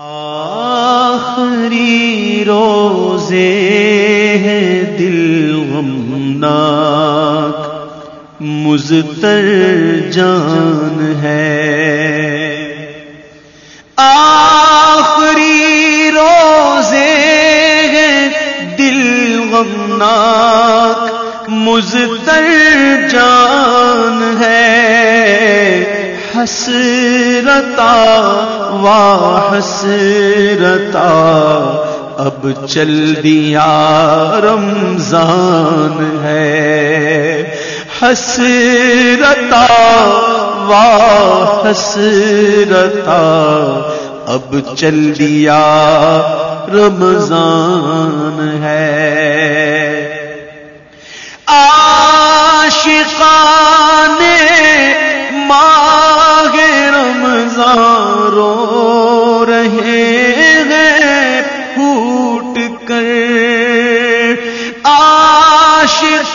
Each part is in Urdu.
آخری روزے ہیں دل غمناک مزتر جان ہے۔ آخری روزے ہیں دل غمناک مزتر جان ہے۔ حسرتا حسرتا اب چل دیا رمضان ہے۔ حسرتا وا حسرتا اب چل دیا رمضان ہے۔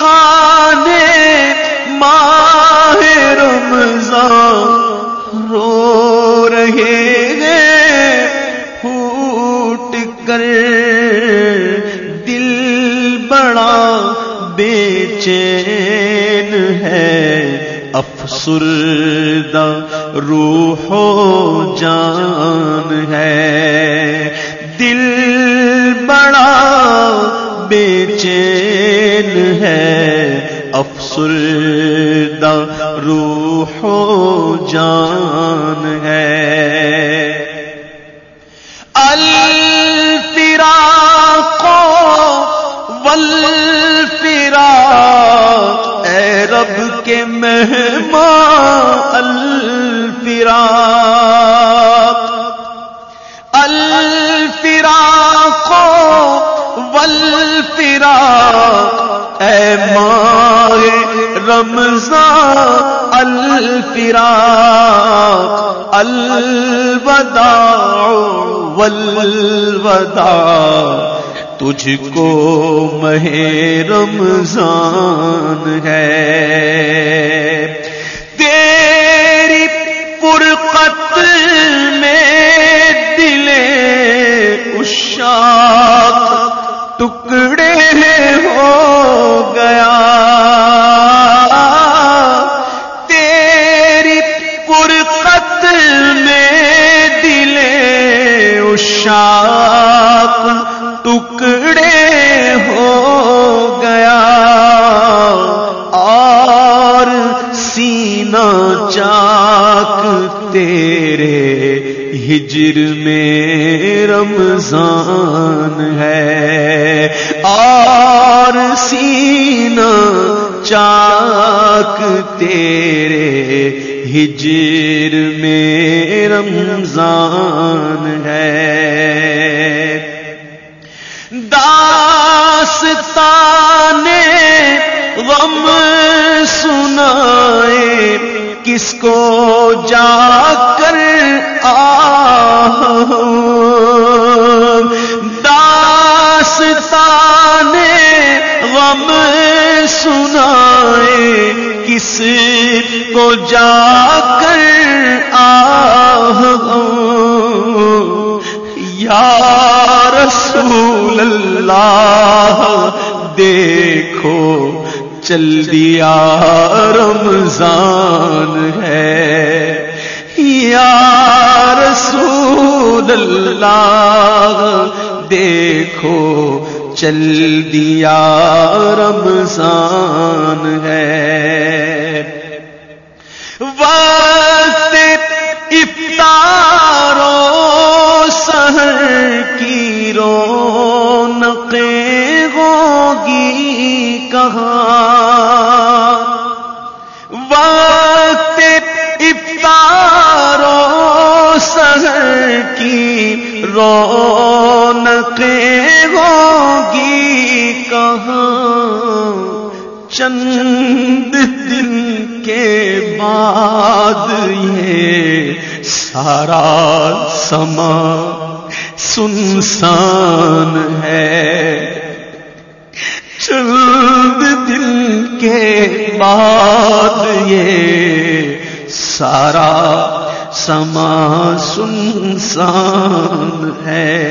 عاشقان ماہ رمضان رو رہے ہیں، پھوٹ کر دل بڑا بے چین ہے۔ افسردہ روح و جان ہے۔ دل بڑا افسردہ روح و جان ہے۔ الفراق والفراق اے رب کے مہمان الفراق۔ الفراق والفراق اے ماہ رمضان الفراق الوداع والوداع تجھ کو مہ رمضان ہے۔ تیری فرقت اشاق ٹکڑے ہو گیا اور سینا چاک تیرے ہجر میں رمضان ہے اور سینا چاک تیرے ہجر میں رمضان ہے داستان غم سنائے، کس کو جا کر داستان غم سنائے، کس کو جا کر آ یا رسول اللہ دیکھو چل دیا رمضان ہے۔ یا رسول اللہ دیکھو چل دیا رمضان رونقیں ہوگی کہاں؟ چند دن کے بعد یہ سارا سما سنسان ہے۔ چند دن کے بعد یہ سارا سما سنسان ہے۔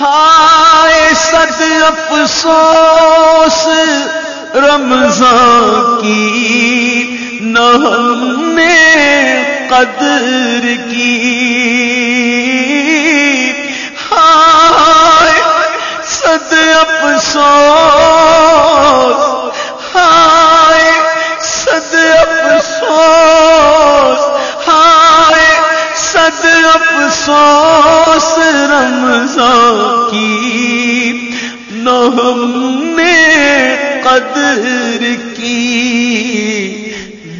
ہائے صد افسوس، رمضان کی نہ ہم نے قدر کی۔ ہائے صد افسوس صد افسوس رمضان کی۔ نہ ہم نے قدر کی۔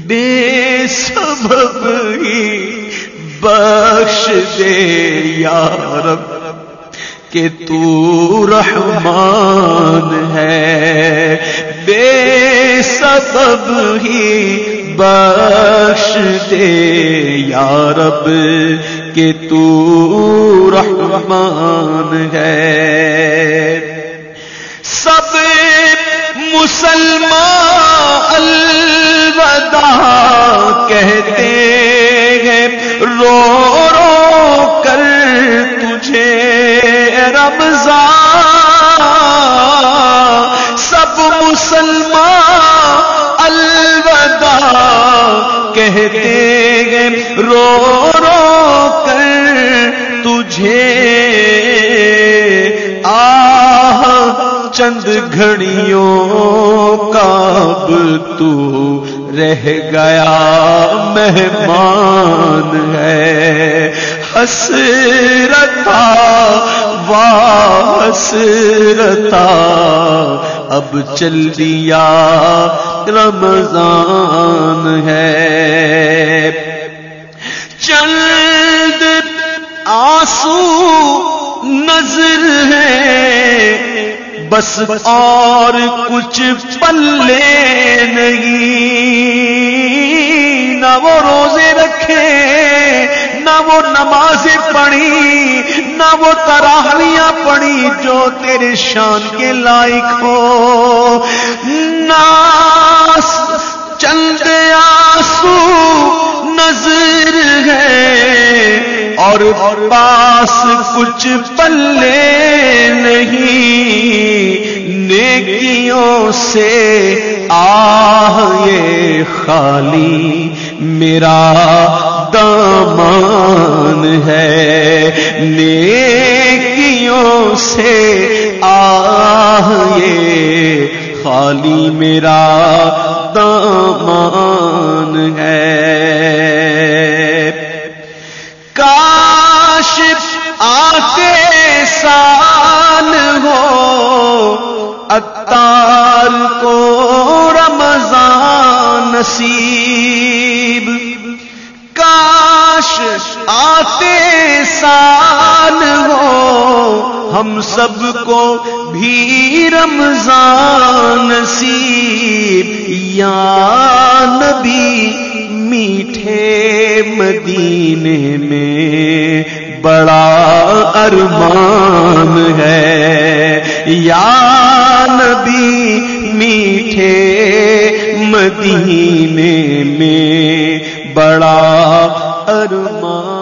بے سبب ہی بخش دے یا رب کہ تو رحمان ہے۔ بے سبب ہی بخش دے، یا رب، کہ تو رحمان ہے۔ سب مسلمان الوداع کہتے ہیں، رو رو کر تجھے رمضان سب مسلمان کہتے ہیں، رو رو کر تجھے آہ، چند گھڑیوں کا تو رہ گیا مہمان ہے۔ حسرتا واسرتا اب چل دیا رمضان ہے۔ چند آنسو نظر ہے۔ بس اور کچھ پلے نہیں۔ نہ وہ روزے رکھے، نہ وہ نمازیں پڑھی، نہ وہ تراہیاں پڑھی جو تیرے شان کے لائق ہو۔ نہ اور پاس کچھ پلے نہیں، نیکیوں سے آہ یہ خالی میرا دامان ہے۔ نیکیوں سے آہ یہ خالی میرا دامان ہے۔ نصیب۔ کاش آتے سال ہو ہم سب کو بھی رمضان نصیب۔ یا نبی میٹھے مدینے میں بڑا ارمان ہے۔ یا نبی میٹھے مدینے میں بڑا ارمان